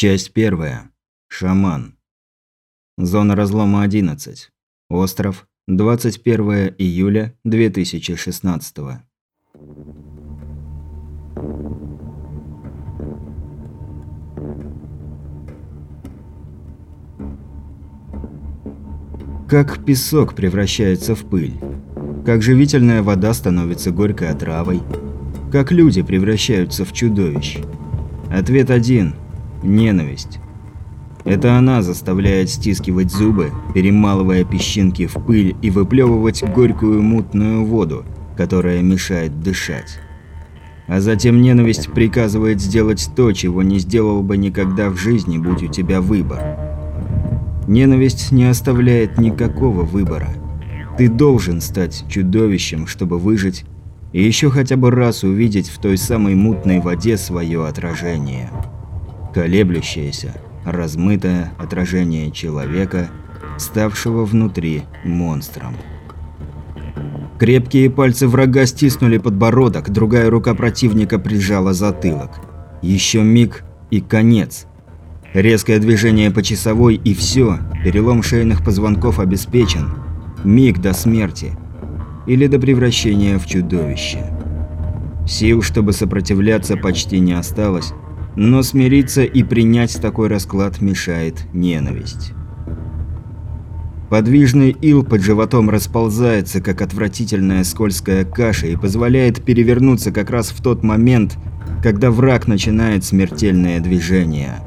Часть первая. Шаман. Зона разлома 11. Остров. 21 июля 2016. Как песок превращается в пыль. Как живительная вода становится горькой отравой. Как люди превращаются в чудовищ. Ответ один – ненависть. Это она заставляет стискивать зубы, перемалывая песчинки в пыль и выплевывать горькую мутную воду, которая мешает дышать. А затем ненависть приказывает сделать то, чего не сделал бы никогда в жизни, будь у тебя выбор. Ненависть не оставляет никакого выбора. Ты должен стать чудовищем, чтобы выжить, и еще хотя бы раз увидеть в той самой мутной воде свое отражение. Колеблющееся, размытое отражение человека, ставшего внутри монстром. Крепкие пальцы врага стиснули подбородок, другая рука противника прижала затылок. Еще миг и конец. Резкое движение по часовой и все, перелом шейных позвонков обеспечен. Миг до смерти. Или до превращения в чудовище. Сил, чтобы сопротивляться, почти не осталось, но смириться и принять такой расклад мешает ненависть. Подвижный ил под животом расползается, как отвратительная скользкая каша, и позволяет перевернуться как раз в тот момент, когда враг начинает смертельное движение.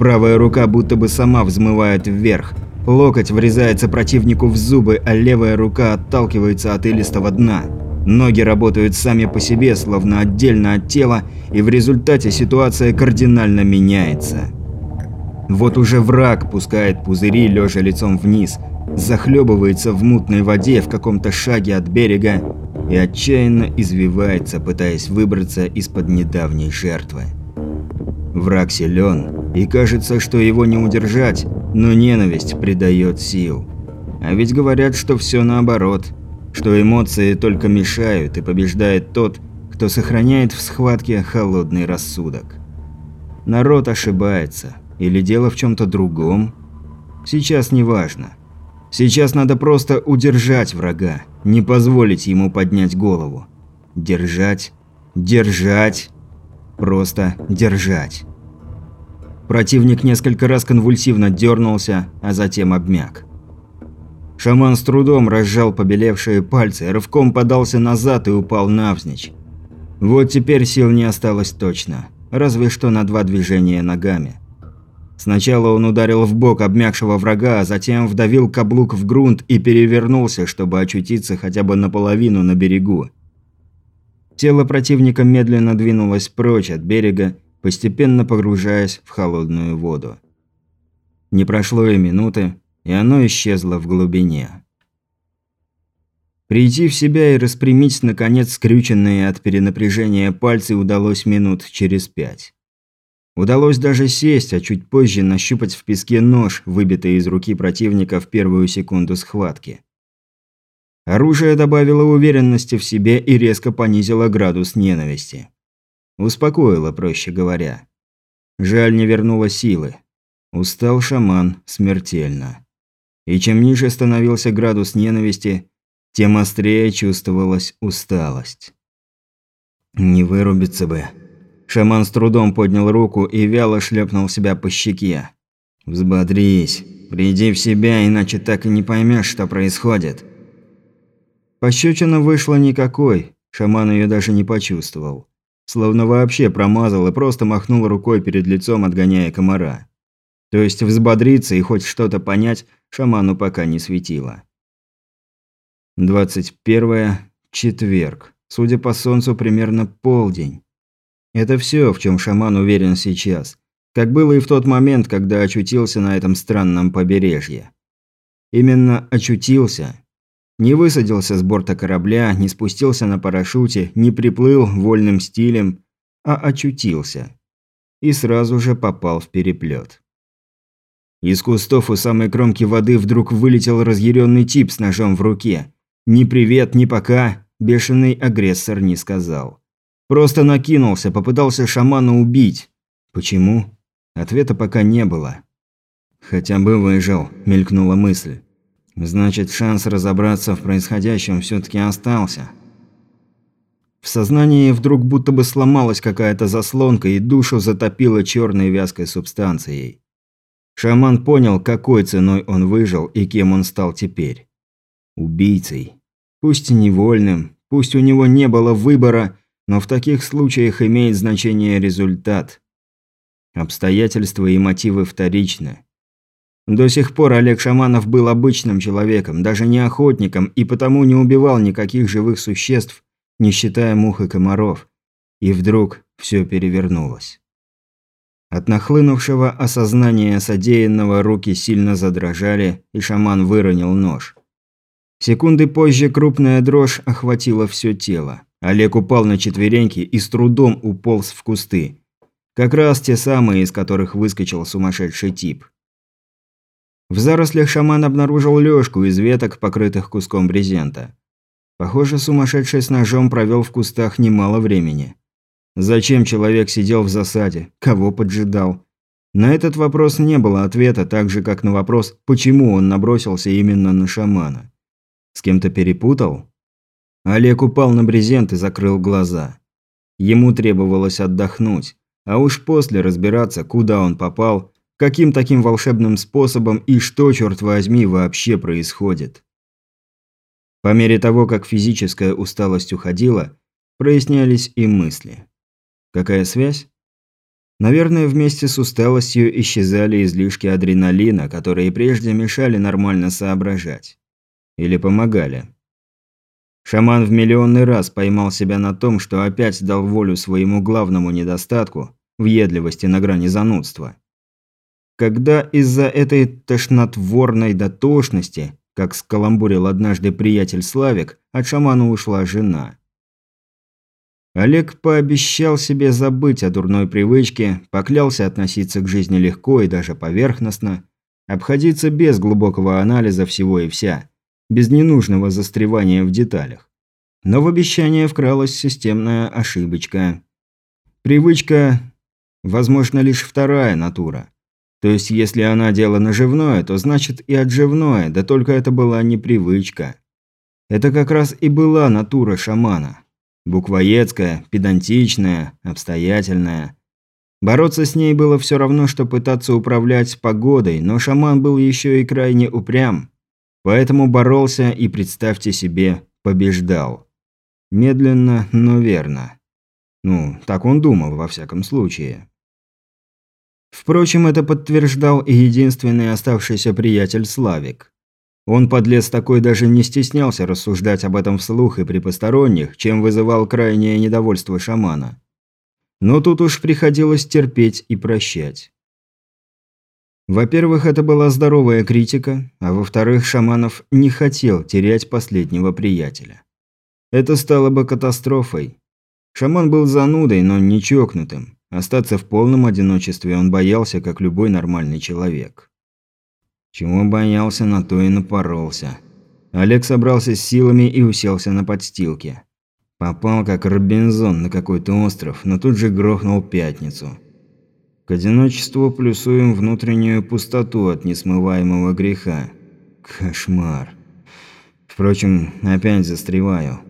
Правая рука будто бы сама взмывает вверх, локоть врезается противнику в зубы, а левая рука отталкивается от илистого дна. Ноги работают сами по себе, словно отдельно от тела, и в результате ситуация кардинально меняется. Вот уже враг пускает пузыри, лежа лицом вниз, захлебывается в мутной воде в каком-то шаге от берега и отчаянно извивается, пытаясь выбраться из-под недавней жертвы. Враг силен, и кажется, что его не удержать, но ненависть придает сил. А ведь говорят, что все наоборот – что эмоции только мешают и побеждает тот, кто сохраняет в схватке холодный рассудок. Народ ошибается. Или дело в чем-то другом? Сейчас не важно. Сейчас надо просто удержать врага, не позволить ему поднять голову. Держать, держать, просто держать. Противник несколько раз конвульсивно дернулся, а затем обмяк. Шаман с трудом разжал побелевшие пальцы, рывком подался назад и упал навзничь. Вот теперь сил не осталось точно, разве что на два движения ногами. Сначала он ударил в бок обмякшего врага, а затем вдавил каблук в грунт и перевернулся, чтобы очутиться хотя бы наполовину на берегу. Тело противника медленно двинулось прочь от берега, постепенно погружаясь в холодную воду. Не прошло и минуты, и оно исчезло в глубине. Прийти в себя и распрямить, наконец, скрюченные от перенапряжения пальцы удалось минут через пять. Удалось даже сесть, а чуть позже нащупать в песке нож, выбитый из руки противника в первую секунду схватки. Оружие добавило уверенности в себе и резко понизило градус ненависти. Успокоило, проще говоря. Жаль, не вернуло силы. Устал шаман смертельно. И чем ниже становился градус ненависти, тем острее чувствовалась усталость. Не вырубиться бы. Шаман с трудом поднял руку и вяло шлепнул себя по щеке. «Взбодрись, приди в себя, иначе так и не поймешь, что происходит». Пощечина вышла никакой, шаман ее даже не почувствовал. Словно вообще промазал и просто махнул рукой перед лицом, отгоняя комара. То есть взбодриться и хоть что-то понять шаману пока не светило. 21 четверг. Судя по солнцу, примерно полдень. Это все, в чем шаман уверен сейчас. Как было и в тот момент, когда очутился на этом странном побережье. Именно очутился. Не высадился с борта корабля, не спустился на парашюте, не приплыл вольным стилем, а очутился. И сразу же попал в переплет. Из кустов у самой кромки воды вдруг вылетел разъяренный тип с ножом в руке. Ни привет, ни пока, бешеный агрессор не сказал. Просто накинулся, попытался шамана убить. Почему? Ответа пока не было. «Хотя бы выжил», – мелькнула мысль. «Значит, шанс разобраться в происходящем все таки остался». В сознании вдруг будто бы сломалась какая-то заслонка и душу затопило черной вязкой субстанцией. Шаман понял, какой ценой он выжил и кем он стал теперь. Убийцей. Пусть невольным, пусть у него не было выбора, но в таких случаях имеет значение результат. Обстоятельства и мотивы вторичны. До сих пор Олег Шаманов был обычным человеком, даже не охотником, и потому не убивал никаких живых существ, не считая мух и комаров. И вдруг все перевернулось. От нахлынувшего осознания содеянного руки сильно задрожали, и шаман выронил нож. Секунды позже крупная дрожь охватила все тело. Олег упал на четвереньки и с трудом уполз в кусты. Как раз те самые, из которых выскочил сумасшедший тип. В зарослях шаман обнаружил лёжку из веток, покрытых куском брезента. Похоже, сумасшедший с ножом провел в кустах немало времени. Зачем человек сидел в засаде? Кого поджидал? На этот вопрос не было ответа, так же, как на вопрос, почему он набросился именно на шамана. С кем-то перепутал? Олег упал на брезент и закрыл глаза. Ему требовалось отдохнуть, а уж после разбираться, куда он попал Каким таким волшебным способом и что, черт возьми, вообще происходит? По мере того, как физическая усталость уходила, прояснялись и мысли. Какая связь? Наверное, вместе с усталостью исчезали излишки адреналина, которые прежде мешали нормально соображать. Или помогали. Шаман в миллионный раз поймал себя на том, что опять дал волю своему главному недостатку – въедливости на грани занудства. Когда из-за этой тошнотворной дотошности, как скаламбурил однажды приятель Славик, от шамана ушла жена. Олег пообещал себе забыть о дурной привычке, поклялся относиться к жизни легко и даже поверхностно, обходиться без глубокого анализа всего и вся, без ненужного застревания в деталях. Но в обещание вкралась системная ошибочка. Привычка, возможно, лишь вторая натура – то есть, если она дело наживное, то значит и отживное, да только это была не привычка. Это как раз и была натура шамана. Буквоедская, педантичная, обстоятельная. Бороться с ней было все равно, что пытаться управлять погодой, но шаман был еще и крайне упрям. Поэтому боролся и, представьте себе, побеждал. Медленно, но верно. Ну, так он думал, во всяком случае. Впрочем, это подтверждал и единственный оставшийся приятель Славик. Он, подлец такой, даже не стеснялся рассуждать об этом вслух и при посторонних, чем вызывал крайнее недовольство шамана. Но тут уж приходилось терпеть и прощать. Во-первых, это была здоровая критика, а во-вторых, Шаманов не хотел терять последнего приятеля. Это стало бы катастрофой. Шаман был занудой, но не чокнутым. Остаться в полном одиночестве он боялся, как любой нормальный человек. Чего боялся, на то и напоролся. Олег собрался с силами и уселся на подстилке. Попал как Робинзон на какой-то остров, но тут же грохнул пятницу. К одиночеству плюсуем внутреннюю пустоту от несмываемого греха. Кошмар. Впрочем, опять застреваю.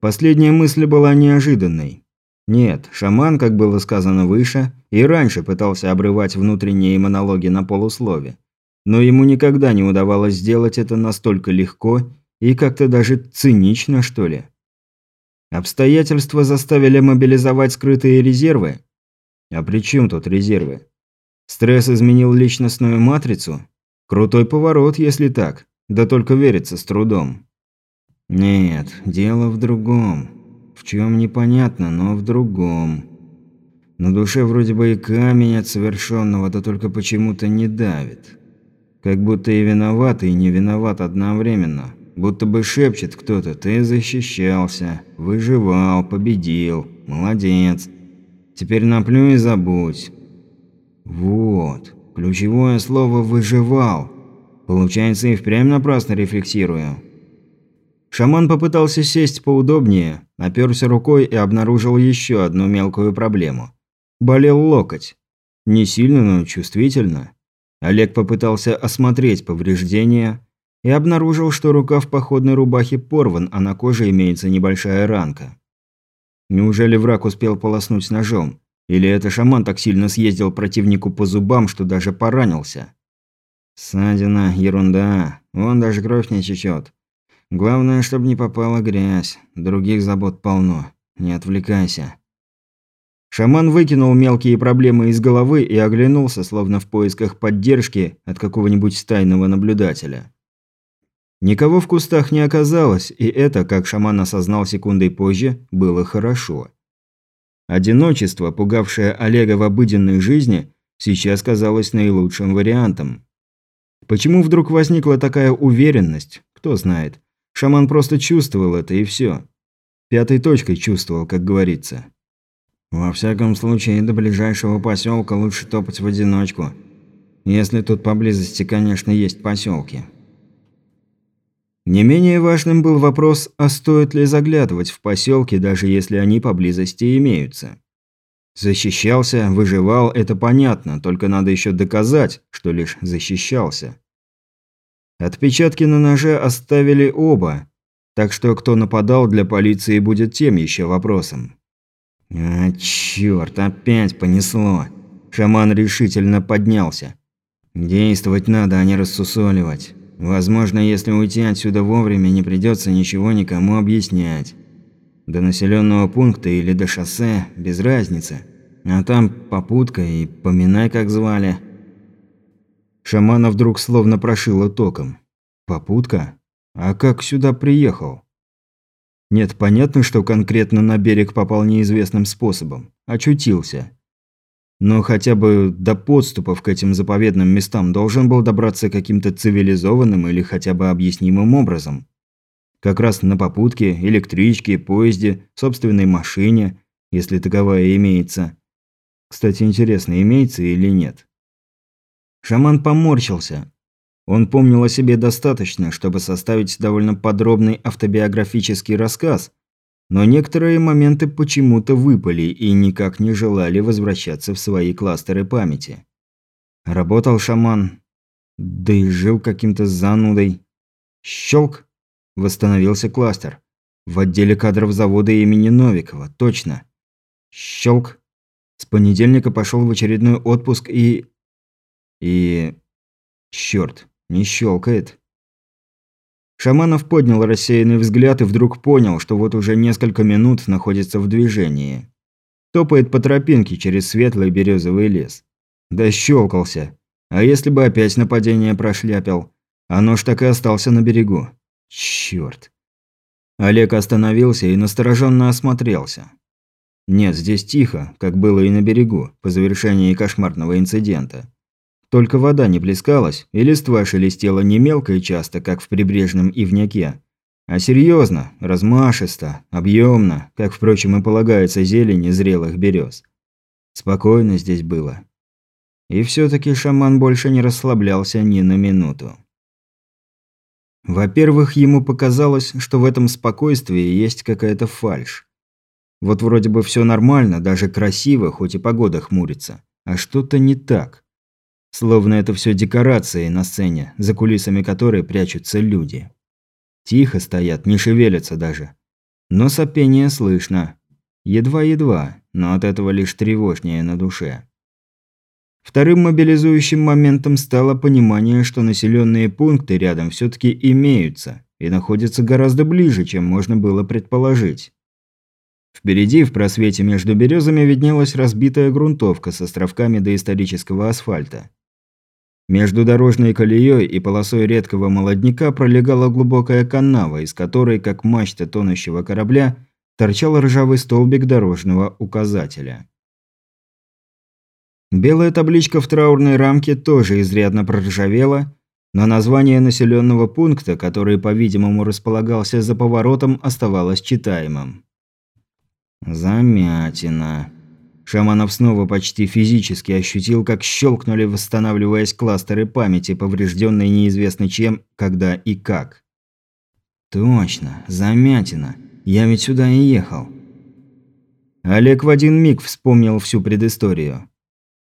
Последняя мысль была неожиданной. Нет, шаман, как было сказано выше, и раньше пытался обрывать внутренние монологи на полуслове. Но ему никогда не удавалось сделать это настолько легко и как-то даже цинично, что ли. Обстоятельства заставили мобилизовать скрытые резервы? А при чем тут резервы? Стресс изменил личностную матрицу? Крутой поворот, если так. Да только верится с трудом. Нет, дело в другом. В чем непонятно, но в другом. На душе вроде бы и камень от совершенного, да только почему-то не давит. Как будто и виноват, и не виноват одновременно. Будто бы шепчет кто-то «ты защищался, выживал, победил, молодец, теперь наплюй и забудь». Вот, ключевое слово «выживал». Получается, и впрямь напрасно рефлексирую. Шаман попытался сесть поудобнее, оперся рукой и обнаружил еще одну мелкую проблему. Болел локоть. Не сильно, но чувствительно. Олег попытался осмотреть повреждения и обнаружил, что рукав походной рубахи порван, а на коже имеется небольшая ранка. Неужели враг успел полоснуть ножом? Или это шаман так сильно съездил противнику по зубам, что даже поранился? Ссадина, ерунда. Вон даже кровь не течет. Главное, чтобы не попала грязь. Других забот полно. Не отвлекайся. Шаман выкинул мелкие проблемы из головы и оглянулся, словно в поисках поддержки от какого-нибудь тайного наблюдателя. Никого в кустах не оказалось, и это, как шаман осознал секундой позже, было хорошо. Одиночество, пугавшее Олега в обыденной жизни, сейчас казалось наилучшим вариантом. Почему вдруг возникла такая уверенность, кто знает. Шаман просто чувствовал это и все. Пятой точкой чувствовал, как говорится. Во всяком случае, до ближайшего поселка лучше топать в одиночку. Если тут поблизости, конечно, есть поселки. Не менее важным был вопрос, а стоит ли заглядывать в поселки, даже если они поблизости имеются. Защищался, выживал – это понятно, только надо еще доказать, что лишь защищался. Отпечатки на ноже оставили оба, так что кто нападал для полиции будет тем еще вопросом. А, черт, опять понесло. Шаман решительно поднялся. Действовать надо, а не рассусоливать. Возможно, если уйти отсюда вовремя, не придется ничего никому объяснять. До населенного пункта или до шоссе – без разницы. А там попутка и поминай, как звали. Шамана вдруг словно прошило током. Попутка? А как сюда приехал? Нет, понятно, что конкретно на берег попал неизвестным способом. Очутился. Но хотя бы до подступов к этим заповедным местам должен был добраться каким-то цивилизованным или хотя бы объяснимым образом. Как раз на попутке, электричке, поезде, собственной машине, если таковая имеется. Кстати, интересно, имеется или нет. Шаман поморщился. Он помнил о себе достаточно, чтобы составить довольно подробный автобиографический рассказ, но некоторые моменты почему-то выпали и никак не желали возвращаться в свои кластеры памяти. Работал шаман, да и жил каким-то занудой. Щелк! Восстановился кластер. В отделе кадров завода имени Новикова, точно. Щелк! С понедельника пошел в очередной отпуск и... И... Черт, не щелкает. Шаманов поднял рассеянный взгляд и вдруг понял, что вот уже несколько минут находится в движении. Топает по тропинке через светлый березовый лес. Да щелкался. А если бы опять нападение прошляпил? А нож так и остался на берегу. Черт. Олег остановился и настороженно осмотрелся. Нет, здесь тихо, как было и на берегу, по завершении кошмарного инцидента. Только вода не плескалась, и листва шелестела не мелко и часто, как в прибрежном ивняке, а серьезно, размашисто, объемно, как, впрочем, и полагается зелени зрелых берез. Спокойно здесь было. И все-таки шаман больше не расслаблялся ни на минуту. Во-первых, ему показалось, что в этом спокойствии есть какая-то фальшь. Вот вроде бы все нормально, даже красиво, хоть и погода хмурится. А что-то не так. Словно это все декорации на сцене, за кулисами которой прячутся люди. Тихо стоят, не шевелятся даже. Но сопение слышно. Едва-едва, но от этого лишь тревожнее на душе. Вторым мобилизующим моментом стало понимание, что населенные пункты рядом все-таки имеются и находятся гораздо ближе, чем можно было предположить. Впереди, в просвете между березами, виднелась разбитая грунтовка с островками доисторического асфальта. Между дорожной колеей и полосой редкого молодняка пролегала глубокая канава, из которой, как мачта тонущего корабля, торчал ржавый столбик дорожного указателя. Белая табличка в траурной рамке тоже изрядно проржавела, но название населенного пункта, который, по-видимому, располагался за поворотом, оставалось читаемым. Замятина. Шаманов снова почти физически ощутил, как щелкнули, восстанавливаясь кластеры памяти, поврежденные неизвестно чем, когда и как. «Точно, замятина. Я ведь сюда и ехал». Олег в один миг вспомнил всю предысторию.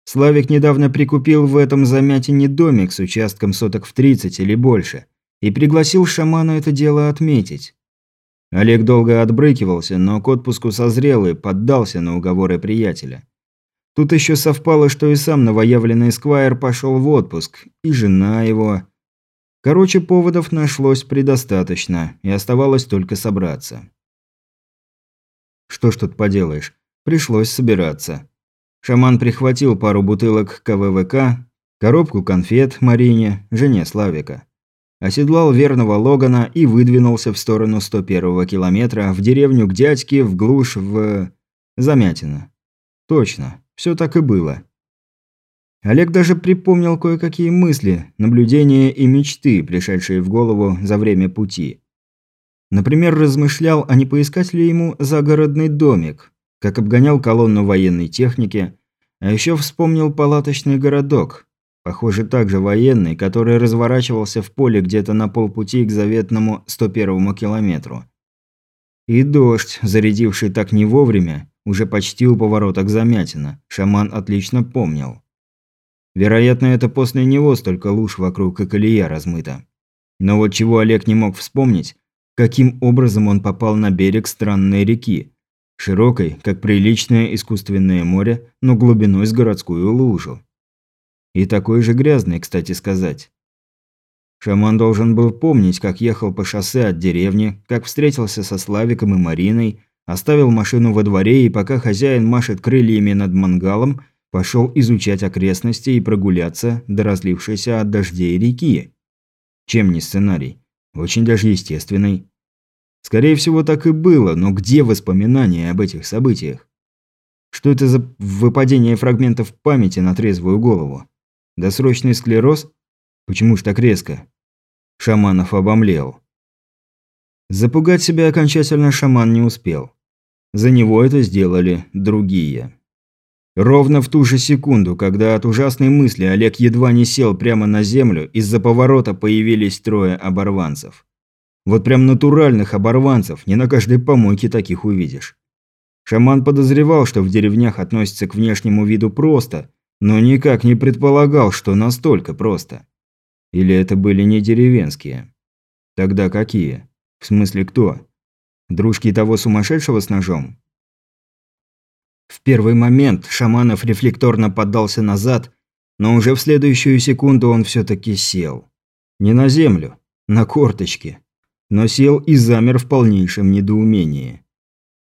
Славик недавно прикупил в этом замятине домик с участком соток в 30 или больше и пригласил шамана это дело отметить. Олег долго отбрыкивался, но к отпуску созрел и поддался на уговоры приятеля. Тут еще совпало, что и сам новоявленный Сквайр пошел в отпуск, и жена его. Короче, поводов нашлось предостаточно, и оставалось только собраться. Что ж тут поделаешь, пришлось собираться. Шаман прихватил пару бутылок КВВК, коробку конфет Марине, жене Славика. Оседлал верного Логана и выдвинулся в сторону 101-го километра в деревню к дядьке в глушь в... Замятина. Точно, все так и было. Олег даже припомнил кое-какие мысли, наблюдения и мечты, пришедшие в голову за время пути. Например, размышлял, а не поискать ли ему загородный домик, как обгонял колонну военной техники, а еще вспомнил палаточный городок, похоже, также военный, который разворачивался в поле где-то на полпути к заветному 101-му километру. И дождь, зарядивший так не вовремя, уже почти у поворота к Замятина, шаман отлично помнил. Вероятно, это после него столько луж вокруг и колея размыта. Но вот чего Олег не мог вспомнить, каким образом он попал на берег странной реки, широкой, как приличное искусственное море, но глубиной с городскую лужу. И такой же грязный, кстати сказать. Шаман должен был помнить, как ехал по шоссе от деревни, как встретился со Славиком и Мариной, оставил машину во дворе и пока хозяин машет крыльями над мангалом, пошел изучать окрестности и прогуляться до разлившейся от дождей реки. Чем не сценарий? Очень даже естественный. Скорее всего, так и было, но где воспоминания об этих событиях? Что это за выпадение фрагментов памяти на трезвую голову? Досрочный склероз? Почему ж так резко? Шаманов обомлел. Запугать себя окончательно шаман не успел. За него это сделали другие. Ровно в ту же секунду, когда от ужасной мысли Олег едва не сел прямо на землю, из-за поворота появились трое оборванцев. Вот прям натуральных оборванцев, не на каждой помойке таких увидишь. Шаман подозревал, что в деревнях относятся к внешнему виду просто, но никак не предполагал, что настолько просто. Или это были не деревенские? Тогда какие? В смысле кто? Дружки того сумасшедшего с ножом? В первый момент Шаманов рефлекторно поддался назад, но уже в следующую секунду он все-таки сел. Не на землю, на корточки но сел и замер в полнейшем недоумении.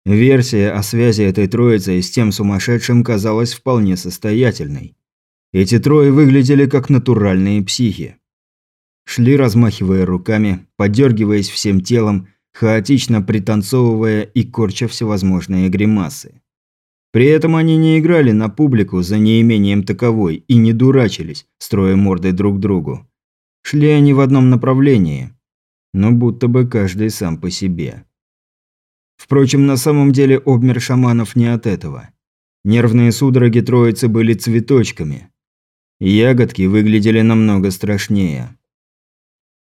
Версия о связи этой троицы с тем сумасшедшим казалась вполне состоятельной. Эти трое выглядели как натуральные психи. Шли, размахивая руками, подергиваясь всем телом, хаотично пританцовывая и корча всевозможные гримасы. При этом они не играли на публику за неимением таковой и не дурачились, строя морды друг другу. Шли они в одном направлении, но будто бы каждый сам по себе. Впрочем, на самом деле обмер шаманов не от этого. Нервные судороги троицы были цветочками. Ягодки выглядели намного страшнее.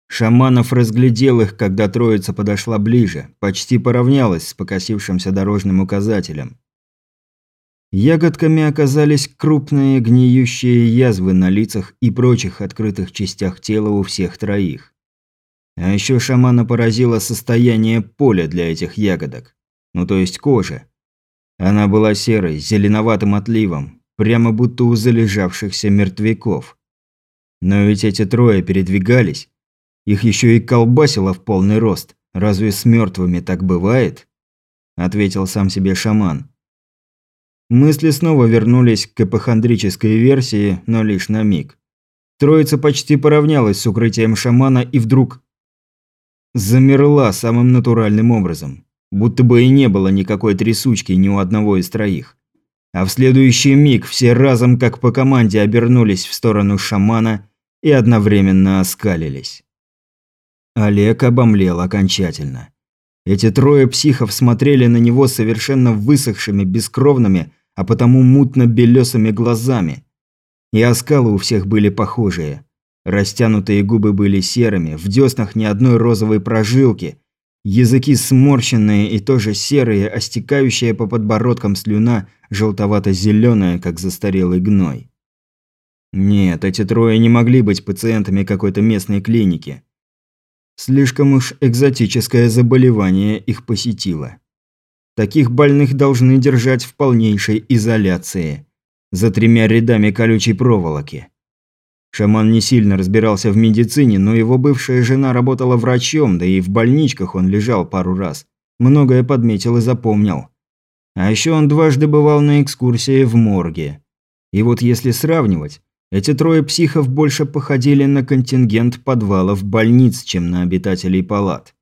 Шаманов разглядел их, когда троица подошла ближе, почти поравнялась с покосившимся дорожным указателем. Ягодками оказались крупные гниющие язвы на лицах и прочих открытых частях тела у всех троих. А еще шамана поразило состояние поля для этих ягодок. Ну то есть кожи. Она была серой, зеленоватым отливом, прямо будто у залежавшихся мертвяков. Но ведь эти трое передвигались. Их еще и колбасило в полный рост. Разве с мертвыми так бывает? Ответил сам себе шаман. Мысли снова вернулись к эпохондрической версии, но лишь на миг. Троица почти поравнялась с укрытием шамана и вдруг замерла самым натуральным образом. Будто бы и не было никакой трясучки ни у одного из троих. А в следующий миг все разом как по команде обернулись в сторону шамана и одновременно оскалились. Олег обомлел окончательно. Эти трое психов смотрели на него совершенно высохшими, бескровными, а потому мутно-белесыми глазами. И оскалы у всех были похожие – Растянутые губы были серыми, в деснах ни одной розовой прожилки. Языки сморщенные и тоже серые, а стекающая по подбородкам слюна желтовато-зеленая, как застарелый гной. Нет, эти трое не могли быть пациентами какой-то местной клиники. Слишком уж экзотическое заболевание их посетило. Таких больных должны держать в полнейшей изоляции, за тремя рядами колючей проволоки. Шаман не сильно разбирался в медицине, но его бывшая жена работала врачом, да и в больничках он лежал пару раз. Многое подметил и запомнил. А еще он дважды бывал на экскурсии в морге. И вот если сравнивать, эти трое психов больше походили на контингент подвалов больниц, чем на обитателей палат.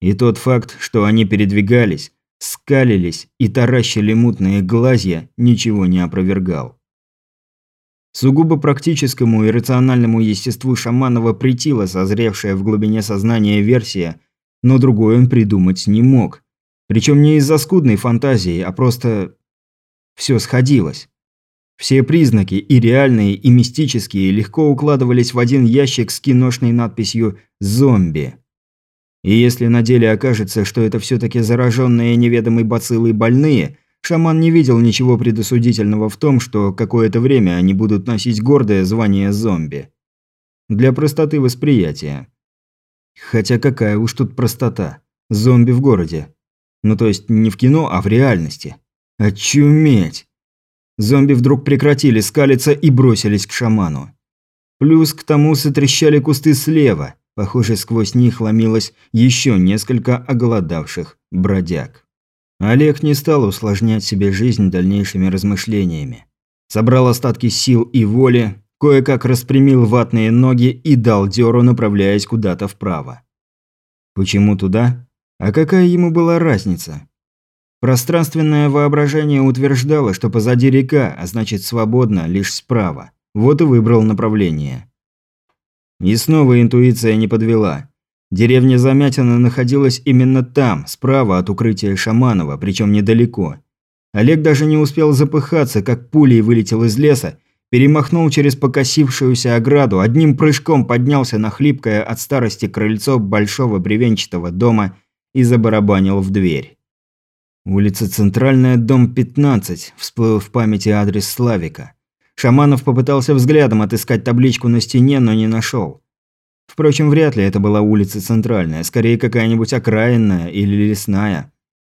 И тот факт, что они передвигались, скалились и таращили мутные глазья, ничего не опровергал. Сугубо практическому и рациональному естеству Шаманова притила созревшая в глубине сознания версия, но другой он придумать не мог. Причем не из-за скудной фантазии, а просто... Все сходилось. Все признаки, и реальные, и мистические, легко укладывались в один ящик с киношной надписью «Зомби». И если на деле окажется, что это все-таки зараженные неведомой бациллой больные, шаман не видел ничего предосудительного в том, что какое-то время они будут носить гордое звание зомби. Для простоты восприятия. Хотя какая уж тут простота. Зомби в городе. Ну то есть не в кино, а в реальности. Очуметь! Зомби вдруг прекратили скалиться и бросились к шаману. Плюс к тому сотрещали кусты слева. Похоже, сквозь них ломилось еще несколько оголодавших бродяг. Олег не стал усложнять себе жизнь дальнейшими размышлениями. Собрал остатки сил и воли, кое-как распрямил ватные ноги и дал дёру, направляясь куда-то вправо. Почему туда? А какая ему была разница? Пространственное воображение утверждало, что позади река, а значит свободно лишь справа. Вот и выбрал направление. И снова интуиция не подвела. Деревня Замятина находилась именно там, справа от укрытия Шаманова, причем недалеко. Олег даже не успел запыхаться, как пулей вылетел из леса, перемахнул через покосившуюся ограду, одним прыжком поднялся на хлипкое от старости крыльцо большого бревенчатого дома и забарабанил в дверь. Улица Центральная, дом 15, всплыл в памяти адрес Славика. Шаманов попытался взглядом отыскать табличку на стене, но не нашел. Впрочем, вряд ли это была улица Центральная, скорее какая-нибудь окраинная или лесная.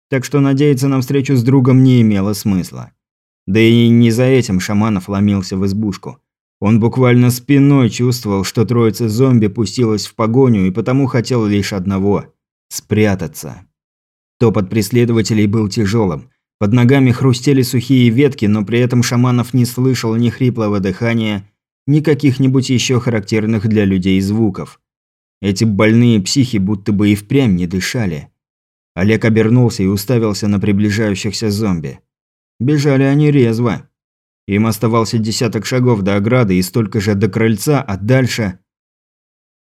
Так что надеяться на встречу с другом не имело смысла. Да и не за этим Шаманов ломился в избушку. Он буквально спиной чувствовал, что троица зомби пустилась в погоню и потому хотел лишь одного – спрятаться. Топот преследователей был тяжелым. Под ногами хрустели сухие ветки, но при этом Шаманов не слышал ни хриплого дыхания, ни каких-нибудь еще характерных для людей звуков. Эти больные психи будто бы и впрямь не дышали. Олег обернулся и уставился на приближающихся зомби. Бежали они резво. Им оставался десяток шагов до ограды и столько же до крыльца, а дальше...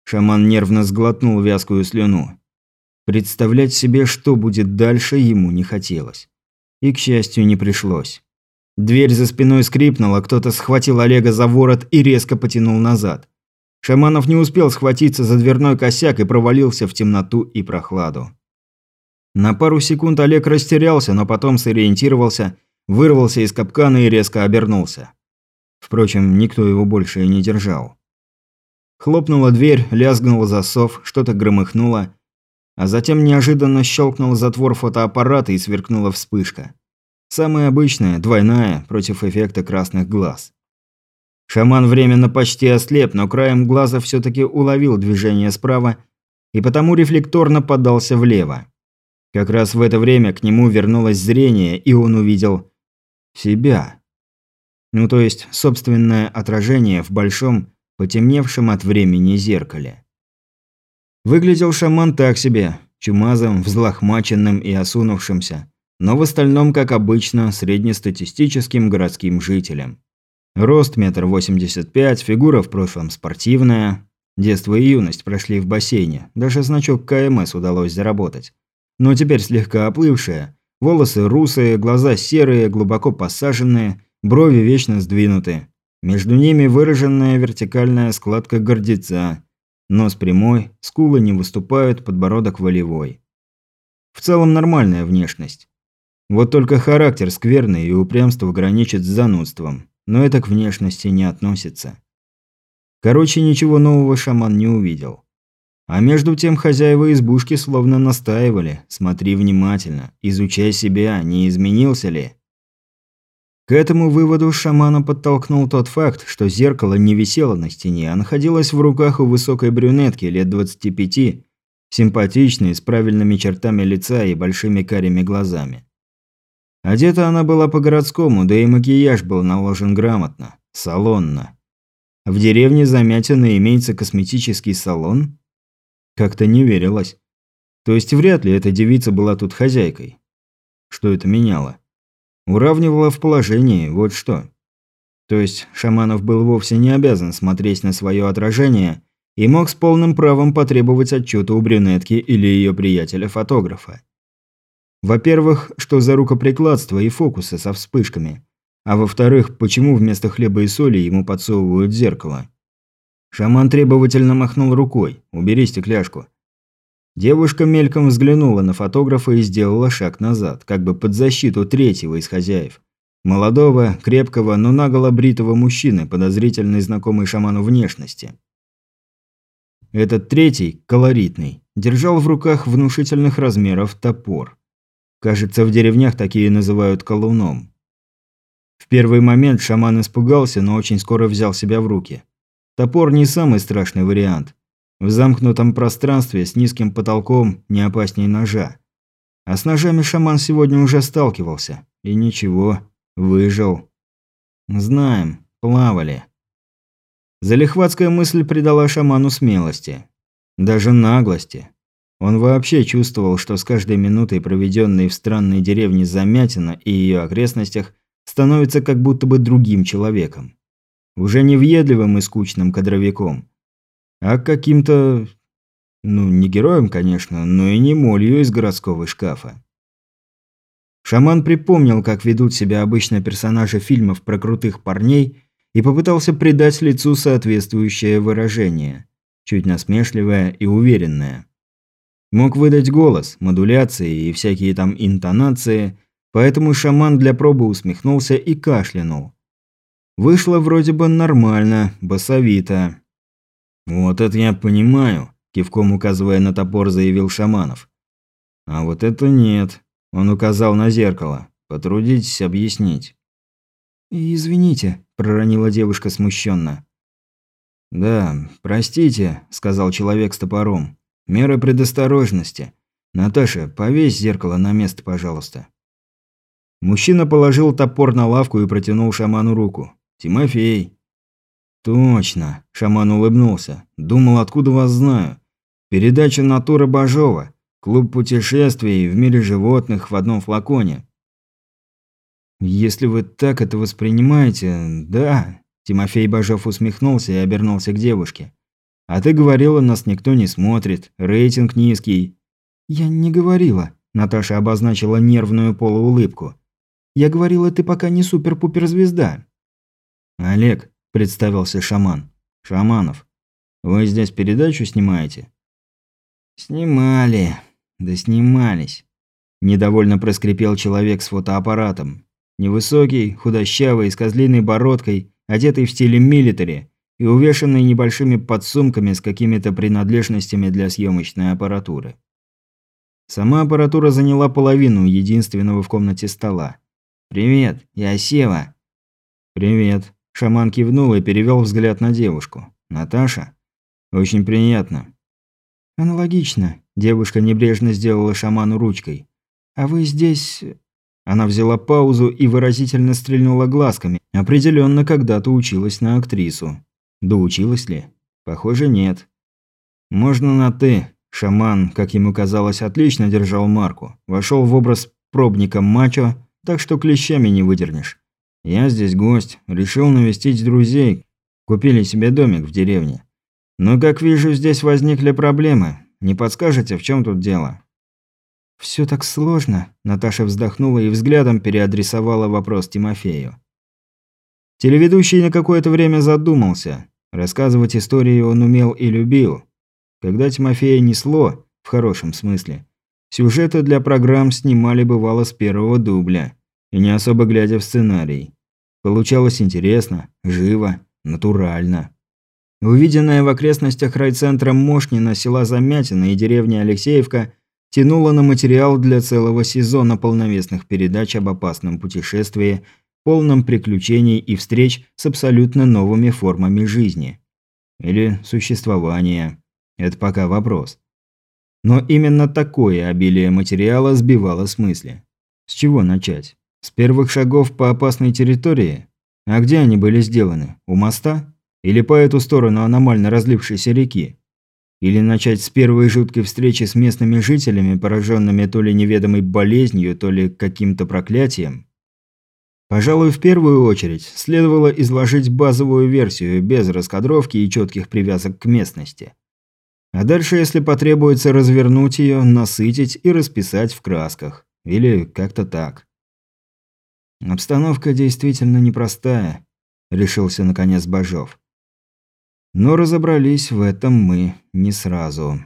Шаман нервно сглотнул вязкую слюну. Представлять себе, что будет дальше, ему не хотелось. И, к счастью, не пришлось. Дверь за спиной скрипнула, кто-то схватил Олега за ворот и резко потянул назад. Шаманов не успел схватиться за дверной косяк и провалился в темноту и прохладу. На пару секунд Олег растерялся, но потом сориентировался, вырвался из капкана и резко обернулся. Впрочем, никто его больше и не держал. Хлопнула дверь, лязгнул засов, что-то громыхнуло, а затем неожиданно щелкнул затвор фотоаппарата и сверкнула вспышка. Самая обычная, двойная, против эффекта красных глаз. Шаман временно почти ослеп, но краем глаза все-таки уловил движение справа и потому рефлекторно подался влево. Как раз в это время к нему вернулось зрение, и он увидел себя. Ну то есть собственное отражение в большом, потемневшем от времени зеркале. Выглядел шаман так себе, чумазым, взлохмаченным и осунувшимся, но в остальном, как обычно, среднестатистическим городским жителем. Рост метр восемьдесят пять, фигура в прошлом спортивная. Детство и юность прошли в бассейне, даже значок КМС удалось заработать. Но теперь слегка оплывшая, волосы русые, глаза серые, глубоко посаженные, брови вечно сдвинуты. Между ними выраженная вертикальная складка гордеца, Нос прямой, скулы не выступают, подбородок волевой. В целом нормальная внешность. Вот только характер скверный и упрямство граничит с занудством. но это к внешности не относится. Короче, ничего нового шаман не увидел. А между тем хозяева избушки словно настаивали. Смотри внимательно, изучай себя, не изменился ли. К этому выводу шамана подтолкнул тот факт, что зеркало не висело на стене, а находилось в руках у высокой брюнетки лет 25, симпатичной, с правильными чертами лица и большими карими глазами. Одета она была по-городскому, да и макияж был наложен грамотно, салонно. В деревне Замятина имеется косметический салон? Как-то не верилось. То есть вряд ли эта девица была тут хозяйкой. Что это меняло? Уравнивало в положении, вот что. То есть Шаманов был вовсе не обязан смотреть на свое отражение и мог с полным правом потребовать отчета у брюнетки или ее приятеля-фотографа. Во-первых, что за рукоприкладство и фокусы со вспышками. А во-вторых, почему вместо хлеба и соли ему подсовывают зеркало. Шаман требовательно махнул рукой. «Убери стекляшку». Девушка мельком взглянула на фотографа и сделала шаг назад, как бы под защиту третьего из хозяев. Молодого, крепкого, но наголо бритого мужчины, подозрительной знакомой шаману внешности. Этот третий, колоритный, держал в руках внушительных размеров топор. Кажется, в деревнях такие называют колуном. В первый момент шаман испугался, но очень скоро взял себя в руки. Топор не самый страшный вариант. В замкнутом пространстве с низким потолком не опаснее ножа. А с ножами шаман сегодня уже сталкивался. И ничего, выжил. Знаем, плавали. Залихватская мысль придала шаману смелости. Даже наглости. Он вообще чувствовал, что с каждой минутой, проведенной в странной деревне Замятина и ее окрестностях, становится как будто бы другим человеком. Уже не въедливым и скучным кадровиком, а каким-то... Ну, не героем, конечно, но и не молью из городского шкафа. Шаман припомнил, как ведут себя обычно персонажи фильмов про крутых парней и попытался придать лицу соответствующее выражение, чуть насмешливое и уверенное. Мог выдать голос, модуляции и всякие там интонации, поэтому шаман для пробы усмехнулся и кашлянул, Вышло вроде бы нормально, басовито. «Вот это я понимаю», – кивком указывая на топор, заявил Шаманов. «А вот это нет», – он указал на зеркало. «Потрудитесь объяснить». «Извините», – проронила девушка смущенно. «Да, простите», – сказал человек с топором. «Меры предосторожности. Наташа, повесь зеркало на место, пожалуйста». Мужчина положил топор на лавку и протянул шаману руку. «Тимофей». «Точно», – шаман улыбнулся. «Думал, откуда вас знаю. Передача «Натура Бажова». Клуб путешествий в мире животных в одном флаконе». «Если вы так это воспринимаете, да». Тимофей Бажов усмехнулся и обернулся к девушке. «А ты говорила, нас никто не смотрит, рейтинг низкий». «Я не говорила», – Наташа обозначила нервную полуулыбку. «Я говорила, ты пока не супер-пупер-звезда». «Олег», – представился шаман. «Шаманов, вы здесь передачу снимаете?» «Снимали. Да снимались». Недовольно проскрипел человек с фотоаппаратом. Невысокий, худощавый, с козлиной бородкой, одетый в стиле милитари и увешанный небольшими подсумками с какими-то принадлежностями для съемочной аппаратуры. Сама аппаратура заняла половину единственного в комнате стола. «Привет, я Сева». «Привет», Шаман кивнул и перевел взгляд на девушку. «Наташа?» «Очень приятно». «Аналогично», – девушка небрежно сделала шаману ручкой. «А вы здесь...» Она взяла паузу и выразительно стрельнула глазками. Определенно когда-то училась на актрису. Да училась ли? Похоже, нет. Можно на «ты». Шаман, как ему казалось, отлично держал марку. Вошел в образ пробника мачо, так что клещами не выдернешь. Я здесь гость, решил навестить друзей, купили себе домик в деревне. Но, как вижу, здесь возникли проблемы. Не подскажете, в чем тут дело?» Все так сложно», – Наташа вздохнула и взглядом переадресовала вопрос Тимофею. Телеведущий на какое-то время задумался. Рассказывать истории он умел и любил. Когда Тимофея несло, в хорошем смысле, сюжеты для программ снимали бывало с первого дубля и не особо глядя в сценарий. Получалось интересно, живо, натурально. Увиденная в окрестностях райцентра Мошнина, села Замятина и деревни Алексеевка тянула на материал для целого сезона полновесных передач об опасном путешествии, полном приключений и встреч с абсолютно новыми формами жизни. Или существования. Это пока вопрос. Но именно такое обилие материала сбивало с мысли. С чего начать? С первых шагов по опасной территории? А где они были сделаны? У моста? Или по эту сторону аномально разлившейся реки? Или начать с первой жуткой встречи с местными жителями, пораженными то ли неведомой болезнью, то ли каким-то проклятием? Пожалуй, в первую очередь следовало изложить базовую версию без раскадровки и четких привязок к местности. А дальше, если потребуется, развернуть ее, насытить и расписать в красках. Или как-то так. Обстановка действительно непростая, решился наконец Бажов. Но разобрались в этом мы не сразу.